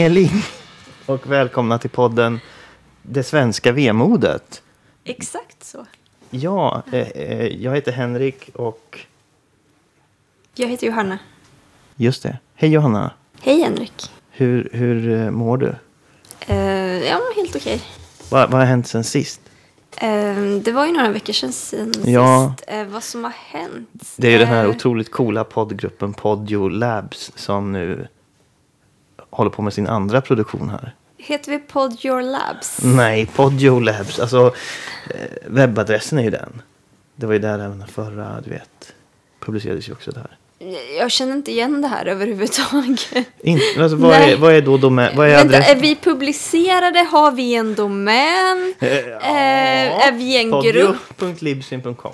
Tjingeling och välkomna till podden Det svenska vemodet. Exakt så. Ja, eh, eh, jag heter Henrik och Jag heter Johanna. just det. Hej Johanna. Hej Henrik. Hur, hur eh, mår du? Uh, ja, helt okej. Vad, vad har hänt sen sist? Eh, det var ju några veckor sedan, sen Ja. sist. Eh, vad som har hänt? Det är den här Eh, otroligt coola poddgruppen Podio Labs som nu håller på med sin andra produktion här. Heter vi Pod Your Labs? Nej, Podio Labs. Alltså, eh, webbadressen är ju den. Det var ju där även den förra, du vet, publicerades ju också där. Jag känner inte igen det här överhuvudtaget. In, alltså, vad, är, vad är då domän? Vad är Vänta, adressen? är vi publicerade? Har vi en domän? Eh, Eh, är vi en grupp? Podio.libsyn.com.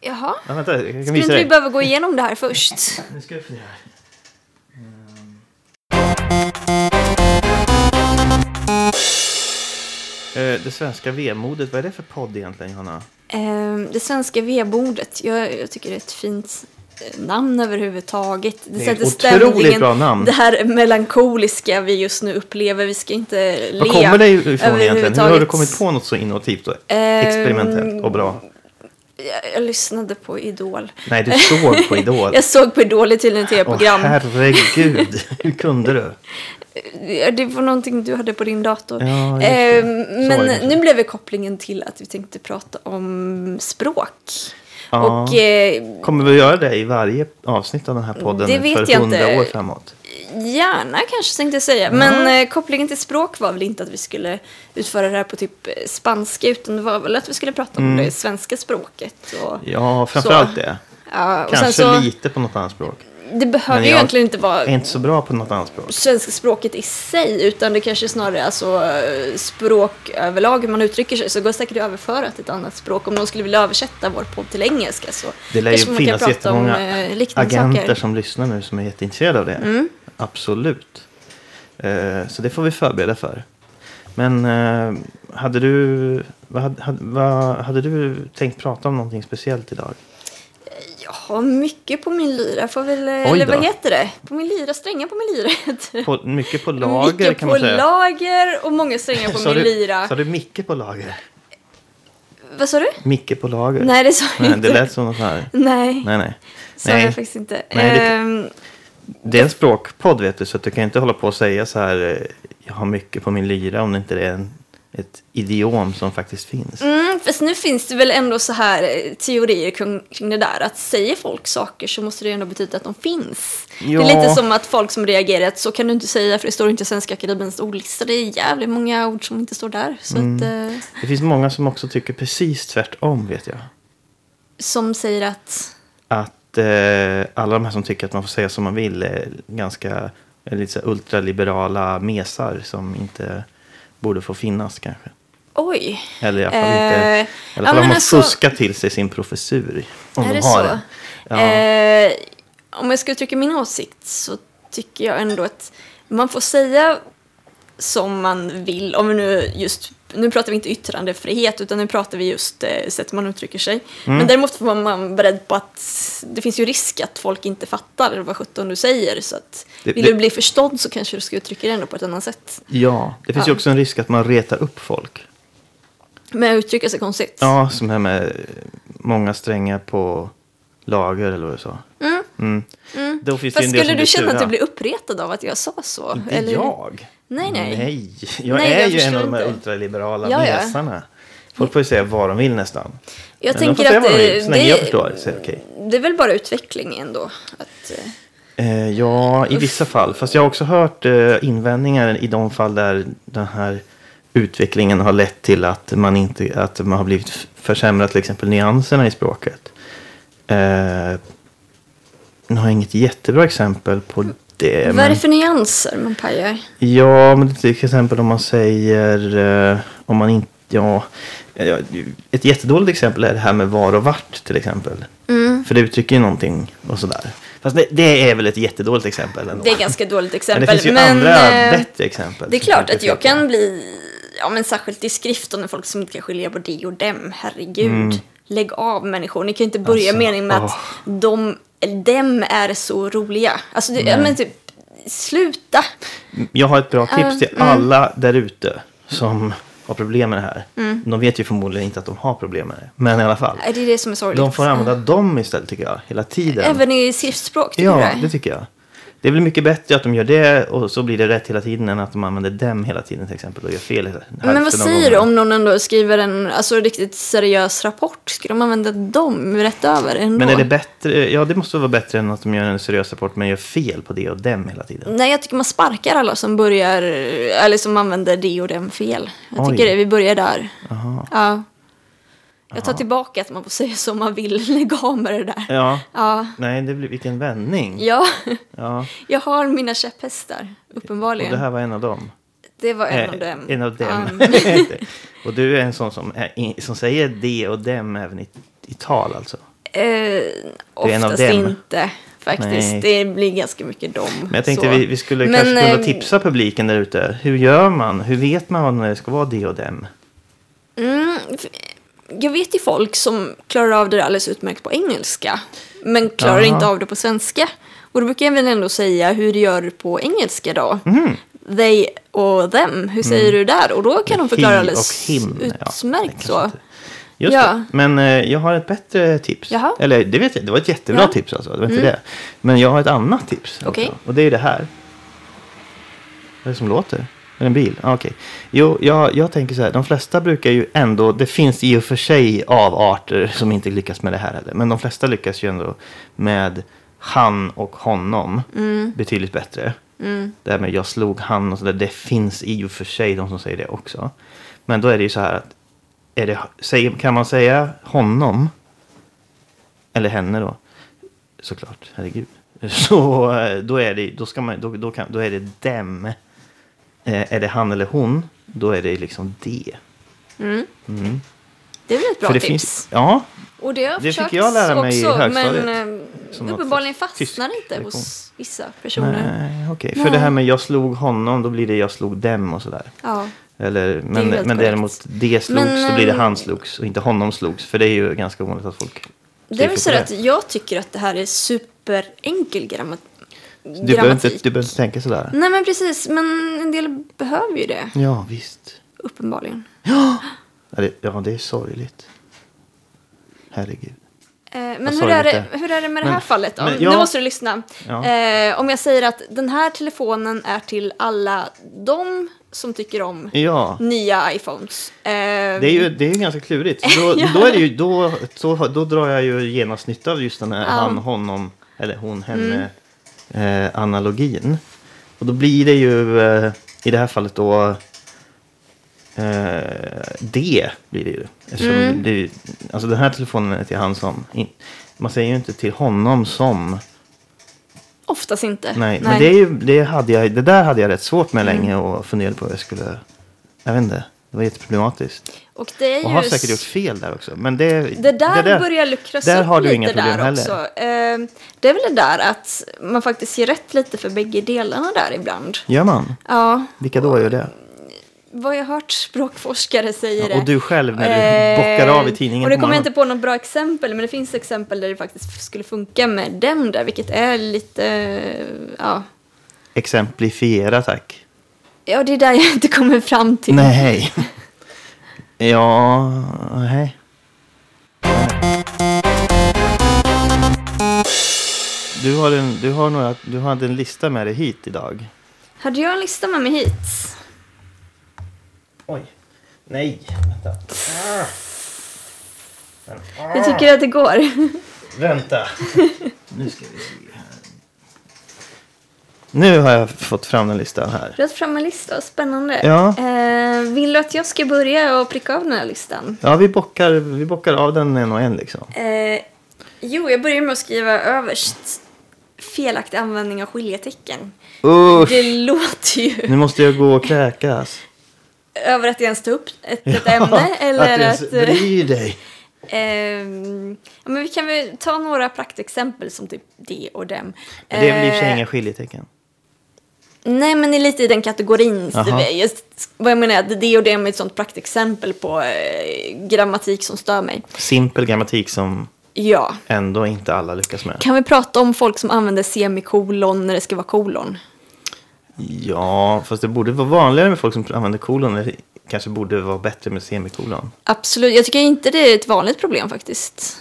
Jaha. Ja, vänta, jag kan Skulle inte vi behöva gå igenom det här först? Nu ska jag fundera. Det svenska vemodet, vad är det för podd egentligen, Johanna? Ehm, det svenska vedbordet. Jag, jag tycker det är ett fint eh, namn överhuvudtaget. Det är ett otroligt bra namn. Det här melankoliska vi just nu upplever. Vi ska inte le Var kommer det ifrån egentligen? Hur har du kommit på något så innovativt och Ehm, experimentellt och bra? Jag, jag lyssnade på Idol. Nej, du såg på Idol. Jag såg på Idol till en Åh tv-program. herregud, hur kunde du? Ja, det var någonting du hade på din dator. Ja, var men nu blev det kopplingen till att vi tänkte prata om språk. Ja. Och eh, Kommer vi göra det i varje avsnitt av den här podden Det vet för hundra år framåt? Gärna kanske tänkte jag säga. Men eh, kopplingen till språk var väl inte att vi skulle utföra det här på typ eh, spanska utan det var väl att vi skulle prata om Mm. det svenska språket. Och, Ja, framförallt Så. det. ja, och Kanske så, lite på något annat språk. Det behöver ju egentligen inte vara är inte så bra på något annat språk. svenska språket i sig utan det kanske snarare är alltså språk överlag hur man uttrycker sig så går det säkert att överföra till ett annat språk. Om någon skulle vilja översätta vår podd till engelska så Det lär ju man finnas prata om jättemånga eh, agenter saker. som lyssnar nu som är jätteintresserade av det. Mm. Absolut. Eh, så det får vi förbereda för. Men eh, hade du vad hade, vad, hade du tänkt prata om någonting speciellt idag? Jag har mycket på min lyra, får väl, Oj eller vad heter det? På min lyra, strängar på min lyra. På, mycket på lager mycket kan på man säga. lager och många strängar på min du, lyra. Sa du Micke på lager? Vad sa du? Micke på lager? Nej, det sa jag Nej, inte. det lät som något här. Nej, Nej, nej. sa nej. jag faktiskt inte. Nej, det- Ehm, Det är en språkpodd vet du, så att du kan inte hålla på och säga så här, eh, jag har mycket på min lyra om det inte är en, ett idiom som faktiskt finns. mm, fast nu finns det väl ändå så här eh, teorier kring, kring det där. Att säger folk saker så måste det ändå betyda att de finns. Ja. Det är lite som att folk som reagerar att så kan du inte säga för det står inte i Svenska Akademiens ordlista. Det är jävligt många ord som inte står där. Så Mm. att, eh, Det finns många som också tycker precis tvärtom vet jag. som säger att Att eh, alla de här som tycker att man får säga som man vill är ganska är lite så ultraliberala mesar som inte borde få finnas kanske. oj. Eller i alla fall inte, Eh, alla ja, man alltså- fuskar till sig sin professur. Om är de det har så? det. Ja. Eh, om jag ska uttrycka min åsikt så tycker jag ändå att man får säga som man vill. Om vi nu just nu pratar vi inte yttrandefrihet utan nu pratar vi just eh, sättet man uttrycker sig. Mm. Men däremot får man beredd på att det finns ju risk att folk inte fattar vad sjutton du säger. Så att Det- vill det- du bli förstådd så kanske du ska uttrycka dig ändå på ett annat sätt. ja, det finns ju Ja. också en risk att man retar upp folk. Men att uttrycka sig konstigt. Ja, som här med många strängar på lager eller vad du sa. Mm. Mm. Mm. Då finns Fast det skulle du känna att du blir uppretad av att jag sa så? Inte Eller? jag. Nej, nej. Nej, jag Nej, är jag ju en av de här ultraliberala Ja, mesarna. Folk får ju säga vad de vill nästan. Jag Men de får tänker säga att vad de det, jag det, förstår så är det okej. det är väl bara utveckling ändå. Att, eh, Eh, ja, i vissa fall. Fast jag har också hört eh, invändningar i de fall där den här utvecklingen har lett till att man, inte, att man har blivit försämrat till exempel nyanserna i språket. Eh, nu har jag inget jättebra exempel på det. Vad är men- det för nyanser man pajar? Ja, men till exempel om man säger eh, om man inte, ja, ja, ett jättedåligt exempel är det här med var och vart till exempel. Mm. För det uttrycker ju någonting och sådär. Fast det, det är väl ett jättedåligt exempel ändå. Det är ganska dåligt men exempel. det finns ju men, andra eh, bättre exempel. Det är klart att jag kan bli, ja men särskilt i skrift och när folk som inte kan skilja på det och dem. Herregud. Mm. Lägg av människor. Ni kan ju inte börja Alltså, meningen med att åh. de, dem är så roliga. Alltså det, men typ, sluta. Jag har ett bra tips till mm. alla där ute som har problem med det här. Mm. De vet ju förmodligen inte att de har problem med det. Men i alla fall. Det är det som är sorgligt. De får använda dem istället tycker jag. Hela tiden. Även i skriftspråk, Ja, det tycker jag. Det är väl mycket bättre att de gör det och så blir det rätt hela tiden än att de använder dem hela tiden till exempel och gör fel Men vad säger du om någon ändå skriver en alltså, riktigt seriös rapport? Ska de använda dem rätt över ändå? Men är det bättre? Ja, det måste vara bättre än att de gör en seriös rapport men gör fel på det och dem hela tiden. Nej, jag tycker man sparkar alla som börjar, eller som använder det och dem fel. Jag Oj. tycker det, vi börjar där. Jaha. Ja. Jag tar tillbaka att man får säga som man vill, lägg av med det där. Ja, Ja, nej, det blir vilken vändning. ja. Ja, jag har mina käpphästar, och uppenbarligen. det här var en av dem. Det var en Eh, av dem. En av dem. Ja. och du är en sån som, som säger det och dem även i, i tal alltså. Eh, oftast inte, faktiskt. Nej. Det blir ganska mycket dem. Men jag tänkte så. vi, vi skulle Men, kanske kunna eh, tipsa publiken där ute. Hur gör man? Hur vet man när det ska vara det och dem? Mm, jag vet ju folk som klarar av det alldeles utmärkt på engelska. Men klarar Aha. inte av det på svenska. Och då brukar jag väl ändå säga hur gör du på engelska då? Mhm. They och them, hur säger du där? Och då kan de förklara alldeles him. Ja, utmärkt kanske så. Just Ja. det. Men eh, jag har ett bättre tips. Jaha. Eller det vet jag, det var ett jättebra Ja. Mm. tips alltså. Det var inte det. Men jag har ett annat tips. också. Okej. Och det är det här. Vad är det som låter? Är det en bil? Ah, Okej. Jo, jag, jag tänker så här. De flesta brukar ju ändå. Det finns i och för sig avarter som inte lyckas med det här heller. Men de flesta lyckas ju ändå med han och honom Mm. betydligt bättre. Det här med jag slog han och så där. Det finns i och för sig de som säger det också. Men då är det ju så här att. Är det, kan man säga honom? Eller henne då? Såklart, herregud. Så eh, då är det, då ska man, då, då kan, då är det dem. Eh, är det han eller hon? Då är det liksom det. Mm. Mm. Det är väl ett bra För det tips? finns, ja, Och det har Det fick jag lära mig i också, högstadiet. Men eh, något uppenbarligen fastnar det inte hos vissa personer. nej. För Nej. det här med jag slog honom, då blir det jag slog dem och sådär. Ja. Eller, men, helt men korrekt. däremot det slogs, Men, då blir det ehm, han slogs och inte honom slogs. För det är ju ganska ovanligt att folk Det är väl så att jag tycker att det här är superenkel grammat Du behöver, inte, du behöver inte tänka sådär. Nej men precis, men en del behöver ju det. Ja, visst. Uppenbarligen. Ja, det, ja, det är sorgligt. Herregud. Eh, men hur är, det, det. hur är det med det Men- här fallet då? men Nu ja. måste du lyssna. Ja. Eh, om jag säger att den här telefonen är till alla de som tycker om Ja, nya iPhones. Eh, det är ju, det är ju ganska klurigt. Då, då, är det ju, då, då, då drar jag ju genast nytta av just den här. Mm. han, honom, eller hon, henne eh, analogin. Och då blir det ju eh, i det här fallet då eh, det blir det ju. Eftersom Mm. det, alltså den här telefonen är till han som. In, man säger ju inte till honom som. Oftast inte. Nej, men det, är ju, det, hade jag, det där hade jag rätt svårt med länge och funderade på hur jag skulle. Jag vet inte. Det var jätteproblematiskt. Och det är Och har säkert gjort fel där också. Men det, Det där, börjar luckras där upp har du inga problem där heller. också. Eh, det är väl det där att man faktiskt ger rätt lite för bägge delarna där ibland. Gör man? Ja, Vilka då gör det? vad jag har hört språkforskare säger det. och du själv när du Eh, bockar av i tidningen Och det på kommer jag inte på något bra exempel, men det finns exempel där det faktiskt skulle funka med dem där, vilket är lite, ja. Exemplifiera tack. Ja, det är där jag inte kommer fram till. Nej. ja, nej. Du har, en, du, har några, du hade en lista med dig hit idag. Hade jag en lista med mig hit? Oj. Nej, vänta. Ah. Men, ah. Jag tycker att det går. Vänta. Nu ska vi se. Nu har jag fått fram den listan här. Du har fram en lista, spännande. Ja. Eh, vill du att jag ska börja och pricka av den här listan? Ja, vi bockar, vi bockar av den en och en liksom. Eh, jo, jag börjar med att skriva överst felaktig användning av skiljetecken. Usch! Det låter ju Nu måste jag gå och kräkas. över att ens ta upp ett, ett ämne eller att du ens att... bryr dig. ja, men vi kan väl ta några praktexempel som typ det och dem. Men Det är väl i och för sig Eh, inga skiljetecken. Nej, men det är lite i den kategorin. Det- Just, vad jag menar är att det och dem är ett sånt praktexempel på eh, grammatik som stör mig. Simpel grammatik som Ja. ändå inte alla lyckas med. Kan vi prata om folk som använder semikolon när det ska vara kolon? Ja, fast det borde vara vanligare med folk som använder kolon. Det kanske borde vara bättre med semikolon. Absolut, jag tycker inte det är ett vanligt problem faktiskt.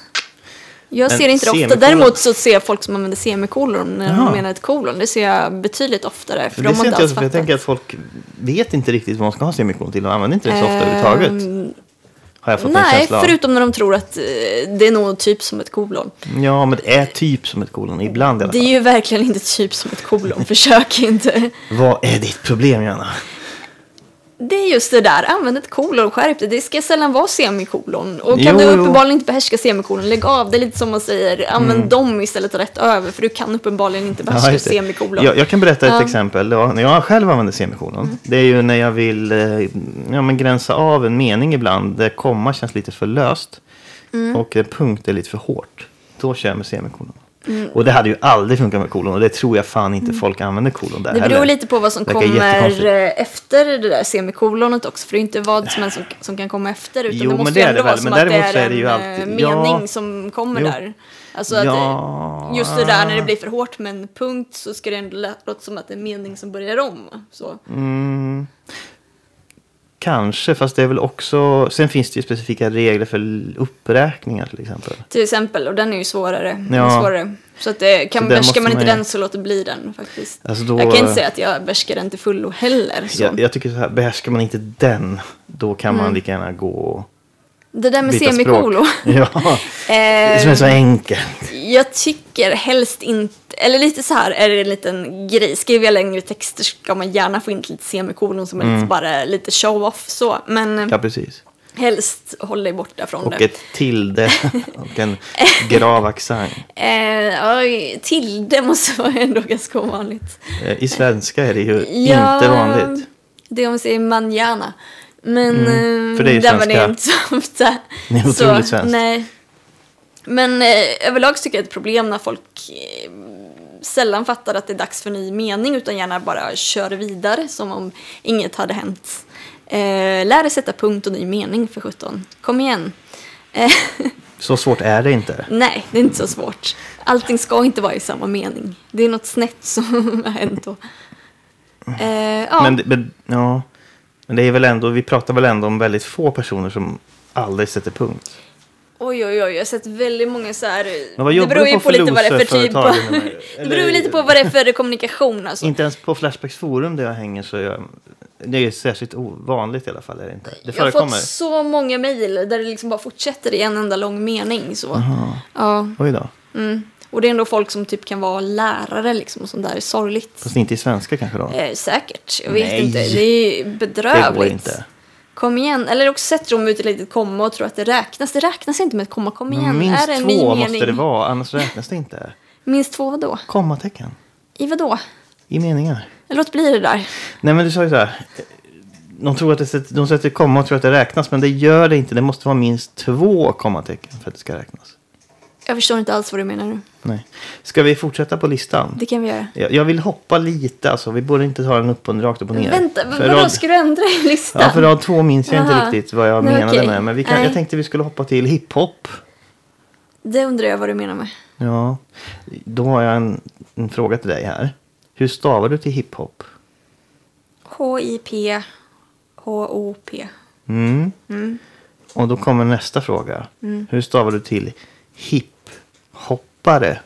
Jag ser inte det ofta. Däremot så ser jag folk som använder semikolon när Jaha. de menar ett kolon. Det ser jag betydligt oftare. För de det har ser inte jag, för jag tänker att folk vet inte riktigt vad man ska ha semikolon till. De använder inte det så ofta överhuvudtaget. Ehm, Har jag fått Nej, förutom när de tror att eh, det är nog typ som ett kolon. Ja, men det är typ som ett kolon. Ibland i alla Det är fall. ju verkligen inte typ som ett kolon. Försök inte. Vad är ditt problem, Johanna? Det är just det där, använd ett kolon, skärp dig. Det ska sällan vara semikolon. Och kan Jo, du uppenbarligen inte behärska semikolon, lägg av. Det är lite som man säger, använd dem istället rätt över. För du kan uppenbarligen inte behärska Mm. det. semikolon. Jag, jag kan berätta ett Ja. Mm. exempel. Ja, när jag själv använder semikolon. Det är ju när jag vill eh, ja, men gränsa av en mening ibland. Där komma känns lite för löst. Mm. Och punkt är lite för hårt. Då kör jag med semikolon. Mm. Och det hade ju aldrig funkat med kolon. Och det tror jag fan inte folk använder kolon där Det beror heller. lite på vad som kommer efter det där semikolonet också. För det är inte vad som som, som kan komma efter. Utan Jo, det men måste det ju ändå det vara väl. som Men att det är det ju en alltid- eh, ja. mening som kommer Jo. där. Alltså att Ja. just det där när det blir för hårt med en punkt så ska det ändå låta som att det är en mening som börjar om. Så. Mm, kanske, fast det är väl också... Sen finns det ju specifika regler för uppräkningar till exempel. Till exempel, och den är ju svårare. Ja. svårare. Så att det, kan, Så behärskar man inte man den så låt det bli den faktiskt. Alltså då, Jag kan inte säga att jag behärskar den till fullo heller. Så. jag, jag tycker så här, behärskar man inte den, då kan Mm. man lika gärna gå och det där med byta semikolo. Ja, det som är så Eh, enkelt. Jag tycker helst inte, eller lite så här är det en liten grej. Skriver jag längre texter ska man gärna få in lite semikolon som är lite, bara lite show-off så. Men Mm. Ja, precis. helst håll dig borta från Och det. ett tilde och en grav accent. Eh, oj, tilde måste vara ändå ganska ovanligt. Eh, I svenska är det ju Ja, inte vanligt. Det är om man säger manjana. Men Mm, eh, för det är där var det svenska. inte så ofta. Det är Så, otroligt svenskt. Nej. Men eh, överlag så tycker jag det är ett problem när folk eh, sällan fattar att det är dags för ny mening utan gärna bara kör vidare som om inget hade hänt. Eh, lär dig sätta punkt och ny mening för 17. Kom igen. Eh, Så svårt är det inte. nej, det är inte så svårt. Allting ska inte vara i samma mening. Det är något snett som har hänt då. Eh, ja. Men, men, ja. Men det är väl ändå, vi pratar väl ändå om väldigt få personer som aldrig sätter punkt. Oj, oj, oj, jag har sett väldigt många så här. Det beror ju på på lite vad det är för typ av... det beror lite på vad det är för kommunikation alltså. Inte ens på Flashbacks forum där jag hänger så jag, det är särskilt ovanligt i alla fall. Är det inte. Det jag har fått så många mejl där det liksom bara fortsätter i en enda lång mening. Så. Ja, Oj då. mm. Och det är ändå folk som typ kan vara lärare liksom och sånt där är sorgligt. Fast inte i svenska kanske då. Eh, säkert, jag vet Nej. inte. Det är ju det bedrövligt. går inte. Kom igen. Eller också sätter de ut ett litet komma och tror att det räknas. Det räknas inte med ett komma. Kom igen. Minst är det en två mening? måste det vara, annars räknas det inte. Minst två vadå? Kommatecken I vadå? i meningar. Låt bli det där. Nej men du sa ju så här. De, tror att det sätter, de sätter komma och tror att det räknas, men det gör det inte. Det måste vara minst två kommatecken för att det ska räknas. Jag förstår inte alls vad du menar nu. Nej. Ska vi fortsätta på listan? Det kan vi göra. Jag, jag vill hoppa lite, alltså. Vi borde inte ta den upp och rakt upp och ner. Vänta, För vadå? rad- Ska du ändra i listan? Ja, för rad två minns jag inte Aha. riktigt vad jag Nej, menade okej. med. Men vi kan, Nej. jag tänkte vi skulle hoppa till hiphop. Det undrar jag vad du menar med. Ja, då har jag en, en fråga till dig här. Hur stavar du till hiphop? H-I-P H-O-P. Mm. Mm. Och då kommer nästa fråga. Hur stavar du till hiphoppare?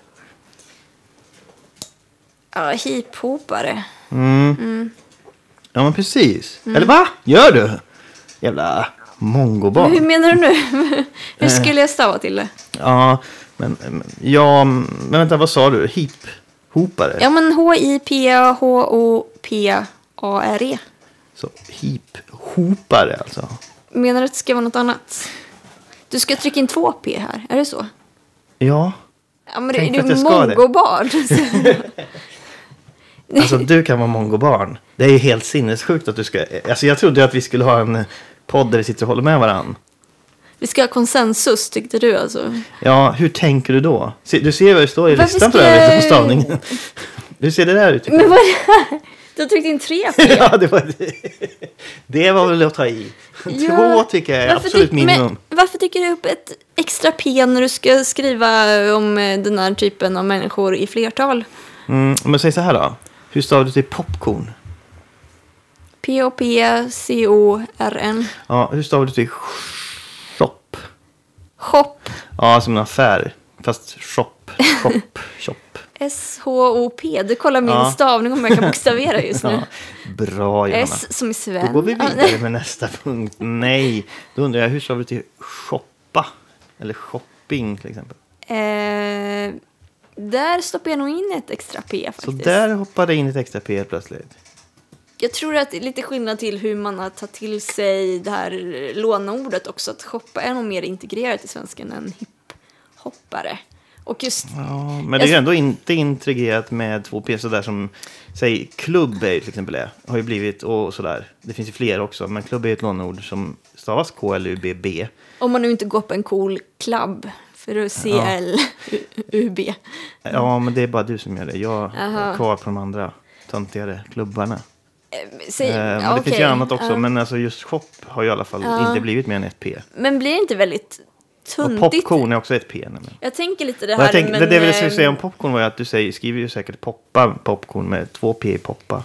Ja, hiphopare. Mm. Ja, men precis. Eller va? Gör du? Jävla mongobarn. Hur menar du nu? Hur skulle jag stava till det? Ja, men, men- ja, men vänta, vad sa du? Hiphopare? Ja, men H-I-P-H-O-P-A-R-E. Så hiphopare alltså. Menar du att det ska vara något annat? Du ska trycka in två P här, är det så? Ja, Ja, men Tänk det, det är mongobarn. alltså du kan vara mongobarn. Det är ju helt sinnessjukt att du ska... Alltså jag trodde att vi skulle ha en podd där vi sitter och håller med varandra. Vi ska ha konsensus, tyckte du alltså? Ja, hur tänker du då? Du ser vad det står i Varför listan för övrigt på stavningen. Hur ser det där ut? Men vad är det här? Du har tryckt in tre P. ja, det, var, det var väl att ta i. Ja, Två tycker jag är absolut tyck- minimum. Men varför tycker du upp ett extra P när du ska skriva om eh, den här typen av människor i flertal? Mm, men säg så här då. Hur stavar du till popcorn? P-O-P-C-O-R-N. Ja, hur stavar du till shop? Shop. Ja, som en affär. Fast shop. Shop. shop. S-H-O-P. Du kollar min Ja. stavning om jag kan bokstavera just nu. Ja, bra, Johanna. S som i Sven. Då går vi vidare med nästa punkt. Nej, då undrar jag hur stavar du till shoppa? Eller shopping till exempel. Eh, där stoppar jag nog in ett extra P Så faktiskt. där hoppade in ett extra P plötsligt. Jag tror att det är lite skillnad till hur man har tagit till sig det här låneordet också. Att shoppa är nog mer integrerat i svenskan än hiphoppare. Och just, Ja, men det är ju ändå inte integrerat med två P sådär som, säg klubb är till exempel är, har ju blivit och sådär. Det finns ju fler också, men klubb är ett låneord som stavas K-L-U-B-B. om man nu inte går på en cool klubb. För att C-L-U-B. Ja, men det är bara du som gör det. Jag Aha. är kvar på de andra töntigare klubbarna. Säg, Eh, men ja, det finns ju annat också, Ja. men alltså just shop har ju i alla fall Ja. inte blivit mer än ett P. Men blir det inte väldigt Och tuntigt? popcorn är också ett P. nämligen. Jag tänker lite det Och här jag tänk, men, det, det jag ville säga om popcorn var att du säger, skriver ju säkert poppa popcorn med två P i poppa.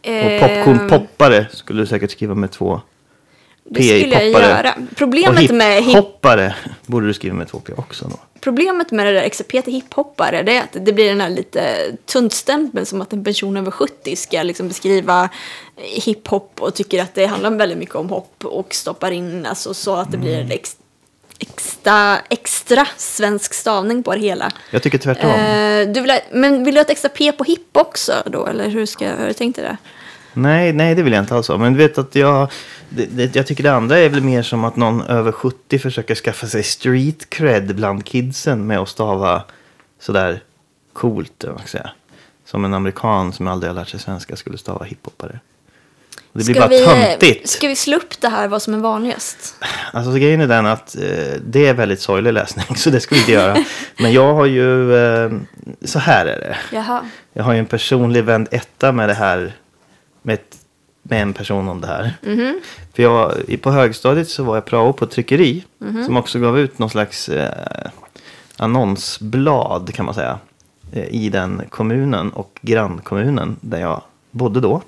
Och eh, popcorn poppare skulle du säkert skriva med två Det P i skulle jag poppare. göra. Och Problemet med, hip, hiphoppare borde du skriva med två P också då. problemet med det där XP till hiphoppare det är att det blir den här lite tuntstämpeln som att en person över 70 ska liksom beskriva hiphop och tycker att det handlar väldigt mycket om hopp och stoppar in alltså så att det Mm. blir ex, extra, extra svensk stavning på det hela. Jag tycker tvärtom. Eh, du vill ha, men vill du ha ett extra P på hipp också då eller hur ska hur har du? Nej, nej, det vill jag inte alls ha. Men du vet att jag, det, det, jag tycker det andra är väl mer som att någon över 70 försöker skaffa sig street cred bland kidsen med att stava sådär coolt, säga. Som en amerikan som aldrig har lärt sig svenska skulle stava hiphoppare. Det blir bara vi, töntigt. ska vi slå upp det här vad som är vanligast? Alltså så grejen är den att eh, det är väldigt sorglig läsning, så det ska vi inte göra. Men jag har ju, eh, så här är det. Jaha. Jag har ju en personlig vänd etta med det här. Med, ett, med en person om det här. För jag, på högstadiet så var jag prao på tryckeri. Som också gav ut någon slags eh, annonsblad kan man säga. Eh, I den kommunen och grannkommunen där jag bodde då.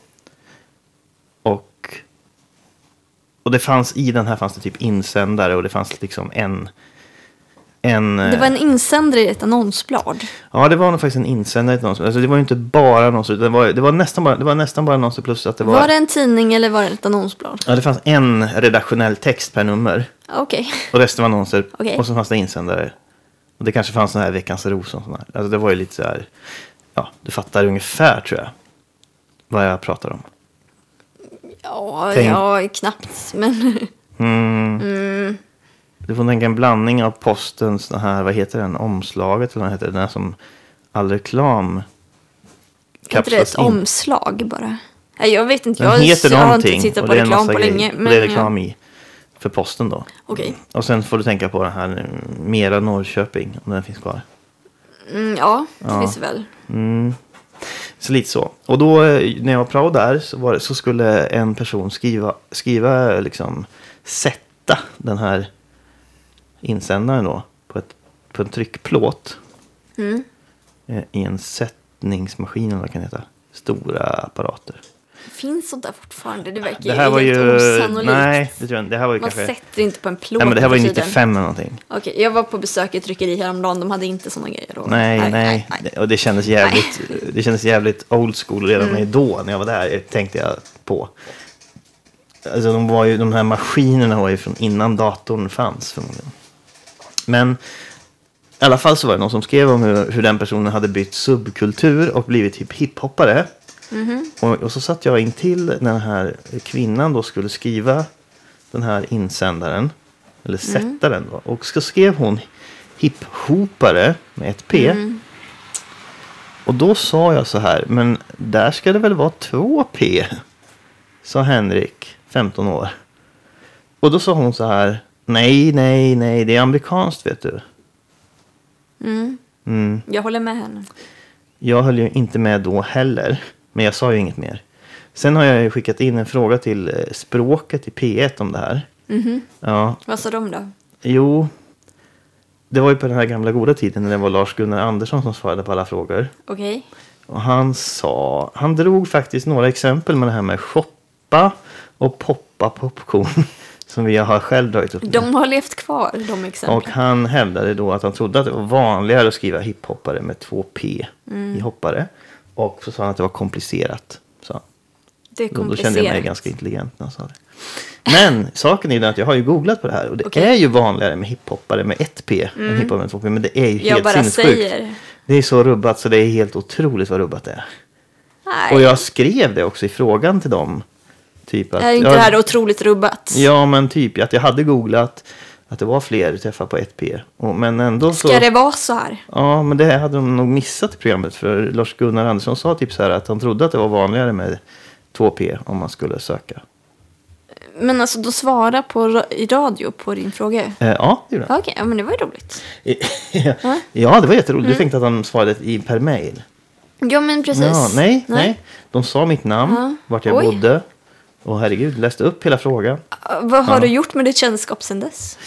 Och, och det fanns i den här fanns det typ insändare och det fanns liksom en en, Det var en insändare i ett annonsblad. Ja, det var nog faktiskt en insändare till annonser. Alltså, det var ju inte bara annonser. utan Det var, det var, nästan, bara, det var nästan bara annonser plus att det var... Var... det en tidning eller var det ett annonsblad? Ja, det fanns en redaktionell text per nummer. Okej. Och resten var annonser. Okej. Och så fanns det insändare. Och det kanske fanns sån här Veckans Ros och sån här. Alltså det var ju lite så här... Ja, du fattar ungefär tror jag. Vad jag pratar om. Ja, Tänk- ja, knappt. Men Mm. Du får tänka en blandning av postens, den här, vad heter den, omslaget eller vad heter det, den här som all reklam är inte det ett kapslas in. omslag bara? Nej, jag vet inte. Den Jag, heter jag har inte tittat på reklam på grejer. länge. Och det är Men, reklam i. För posten då. Okej. Och sen får du tänka på den här Mera Norrköping. Om den finns kvar. Mm, ja, det Ja. finns det väl. Mm. Så lite så. Och då eh, när jag var prao där så, var så skulle en person skriva, skriva liksom sätta den här insändaren då på, ett, på en tryckplåt. Mm. eh, I en sättningsmaskin eller vad det kan heta. Stora apparater. Finns sånt där fortfarande? Det verkar Det här var helt ju... osannolikt. Nej, det tror jag inte. Det här var ju Man kanske... sätter inte på en plåt Nej, men det här var ju nu för tiden. 95 eller någonting. Okej, jag var på besök i tryckeri häromdagen. De hade inte såna grejer då. Nej, nej. Det- Och det kändes jävligt, det kändes jävligt old school redan Mm. då när jag var där. Tänkte jag på. Alltså de, var ju, de här maskinerna var ju från innan datorn fanns förmodligen. Men i alla fall så var det någon som skrev om hur, hur den personen hade bytt subkultur och blivit hiphoppare. Mhm. Och, och så satt jag in till den här kvinnan då skulle skriva den här insändaren. Eller sätta den då. Och så skrev hon hiphopare med ett P. Och då sa jag så här, men där ska det väl vara två P? Sa Henrik, 15 år. Och då sa hon så här, nej, nej, nej, det är amerikanskt vet du. Mm, Mm. jag håller med henne. Jag höll ju inte med då heller, men jag sa ju inget mer. Sen har jag ju skickat in en fråga till eh, språket i P1 om det här. Mhm. Ja, Vad sa de då? jo. Det var ju på den här gamla goda tiden när det var Lars-Gunnar Andersson som svarade på alla frågor. Okej. Och han sa, han drog faktiskt några exempel med det här med shoppa och poppa popcorn. Som vi har själv dragit upp. De har levt kvar, de exemplen. Och han hävdade då att han trodde att det var vanligare att skriva hiphoppare med två P Mm. i hoppare. Och så sa han att det var komplicerat. Så. det är Då, då kände komplicerat. jag mig ganska intelligent när han sa det. Men saken är den att jag har ju googlat på det här. Och det. Mm. är ju vanligare med hiphoppare med ett P än hiphoppare med två P. Men det är ju Jag helt sinnessjukt. säger. Det är så rubbat så det är helt otroligt vad rubbat det är. Nej, Och jag skrev det också i frågan till dem. Typ att, är inte det här otroligt rubbat? Ja, men typ att jag hade googlat att det var fler träffar på ett P. Och, men ändå så... Ska det vara så här? Ja, men det hade de nog missat i programmet. För Lars-Gunnar Andersson sa typ så här att han trodde att det var vanligare med 2P om man skulle söka. Men alltså, då svara på i radio på din fråga. Eh, ja, det gjorde han. Okej, ja, men det var ju roligt. ja, det var jätteroligt. Mm. Du tänkte att han svarade i, per mail. Ja, men precis. Ja, nej, nej, De sa mitt namn, Ja. vart jag Oj. bodde. Och herregud, läste upp hela frågan. Vad har Ja. du gjort med ditt kännskap sedan dess?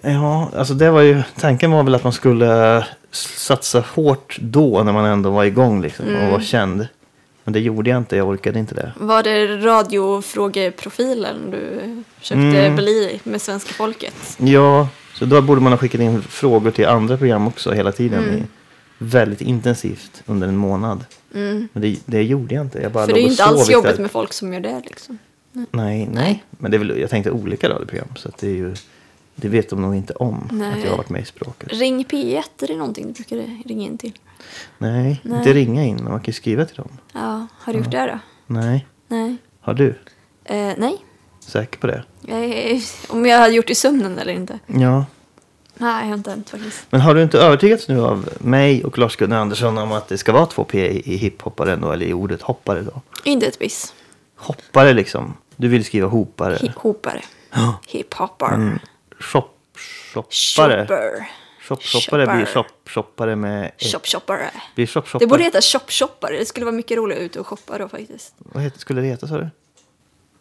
Ja, alltså det var ju, tanken var väl att man skulle satsa hårt då när man ändå var igång liksom, och Mm. var känd. Men det gjorde jag inte, jag orkade inte det. Var det radiofrågeprofilen du försökte Mm. bli med svenska folket? Ja, så då borde man ha skickat in frågor till andra program också hela tiden. Mm. Väldigt intensivt under en månad. Mm. Men det, det gjorde jag inte. Jag bara För det är ju inte alls jobbigt med folk som gör det liksom. Nej, nej, Nej. Men det är väl, jag tänkte olika radioprogram. Så att det är ju, det vet de nog inte om. Nej. Att jag har varit med i språket. Ring P1, är det någonting du brukar ringa in till? Nej, Nej. inte ringa in. Men man kan ju skriva till dem. Ja, har du gjort det då? Nej. Nej. Har du? Eh, nej. Säker på det? Om jag hade gjort det i sömnen eller inte? Ja. Nej, jag har inte hänt faktiskt. Men har du inte övertygats nu av mig och Lars-Gunnar Andersson om att det ska vara två P i, i hiphoppare då? Eller i ordet hoppare då? Inte ett piss. Hoppare liksom. Du vill skriva hopare. Hiphopare. Ja. Hiphoppar. Mm. Shop, shoppare. Shopper. Shop, shoppare blir shop, shoppare med ett. Shop shoppare. Blir shop, shoppare. Det borde heta shop shoppare. Det skulle vara mycket roligare ute och shoppa då faktiskt. Vad heter, skulle det heta sa du?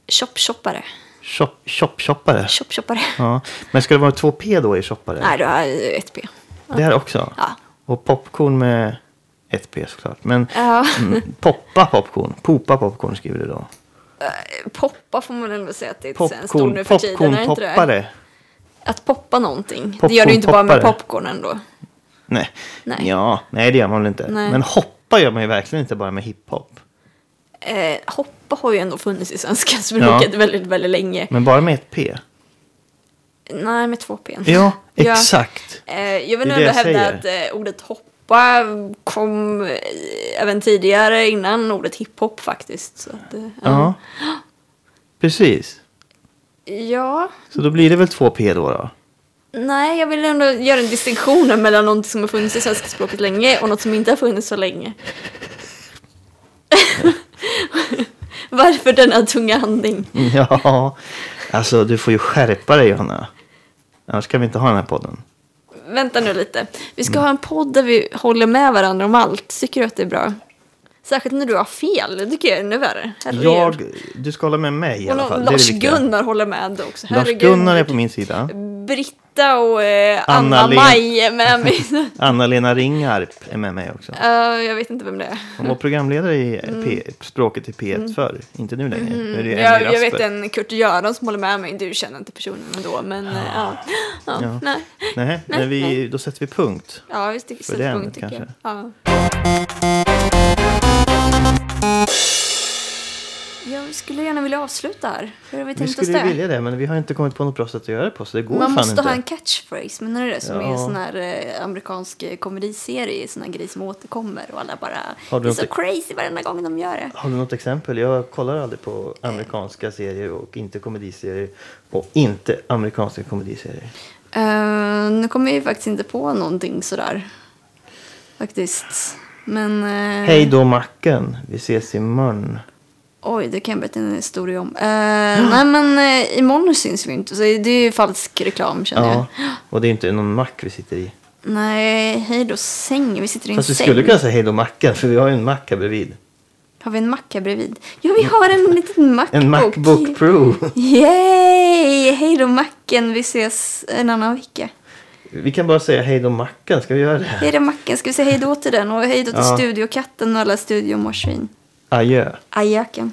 Shop shoppare. Shop, shop, shoppare. Shop shoppare. Ja. Men ska det vara två P då i shoppare? Nej, du har ett P. Det här också? Ja. Och popcorn med ett P såklart. Men Ja. mm, poppa popcorn. Popa popcorn skriver du då. Poppa får man ändå säga att det är ett svenskt ord Popcorn, nu för tiden. Är det inte det? popcornpoppare. Att poppa någonting. det gör du inte bara med popcorn ändå. Nej. Nej. Ja, nej det gör man väl inte. Nej. Men hoppa gör man ju verkligen inte bara med hiphop. Eh, hoppa har ju ändå funnits i svenska språket väldigt, väldigt länge. Men bara med ett P. Nej, med två P. Ja, Ja. exakt. Eh, jag vill ändå jag hävda att eh, ordet hoppa kom eh, även tidigare innan ordet hiphop faktiskt. Så att, eh, Ja. Precis. ja. Så då blir det väl två P då? då? Nej, jag vill ändå göra en distinktion mellan något som har funnits i svenska språket länge och något som inte har funnits så länge. Varför denna tunga andning? Ja, alltså du får ju skärpa dig Johanna. Annars kan vi inte ha den här podden. Vänta nu lite. Vi Mm. ska ha en podd där vi håller med varandra om allt. Tycker du att det är bra? Särskilt när du har fel. Det tycker jag är ännu värre. Herregud. Jag, du ska hålla med mig i alla fall. Det det. Lars-Gunnar håller med också. Lars-Gunnar är på min sida. Britta och eh, Anna Anna-Len- Maj är med mig. Anna-Lena Ringarp är med mig också. Eh, jag vet inte vem det är. Hon var programledare i P, språket i P1 förr. Inte nu längre. Nu det Mm. Jag, jag vet en Kurt Göran som håller med mig. Du känner inte personen ändå. Men eh, ja. Ja, Ja. Nej. Nej, vi, nej. då sätter vi punkt. Ja, vi sätter punkt tycker jag. kanske. Ja. ja, vi skulle gärna vilja avsluta här. Hur har vi Vi tänkt oss skulle ju det? vilja det, men vi har inte kommit på något bra sätt att göra det på. Så det går Man fan måste inte. ha en catchphrase, men är det det som är en Ja. sån här eh, amerikansk eh, komediserie, sån här grej som återkommer och alla bara Har du det är så något- crazy varenda gång de gör det. Har du något exempel? Jag kollar aldrig på amerikanska serier och inte komediserier. Och inte amerikanska komediserier. Uh, nu kommer jag ju faktiskt inte på någonting sådär. Faktiskt. Men... eh, Hej då Macken, vi ses imorgon. Oj, det kan jag berätta en historia om. Uh, nej men uh, imorgon syns vi inte, så det är ju falsk reklam känner Ja, jag. och det är inte någon mack vi sitter i. Nej, hej då säng. Vi sitter i en Fast vi säng. skulle kunna säga hej då Macken, för vi har ju en mack här bredvid. Har vi en mack här bredvid? Ja, vi har en liten Macbook. En Macbook Pro. Yay! Hej då macken, vi ses en annan vecka. Vi kan bara säga hej då Mackan, ska vi göra det? Hej då Macken, ska vi säga hej då till den och hej då till Ja. Studiokatten och alla studiomarsvin. Adjö. Ajöken.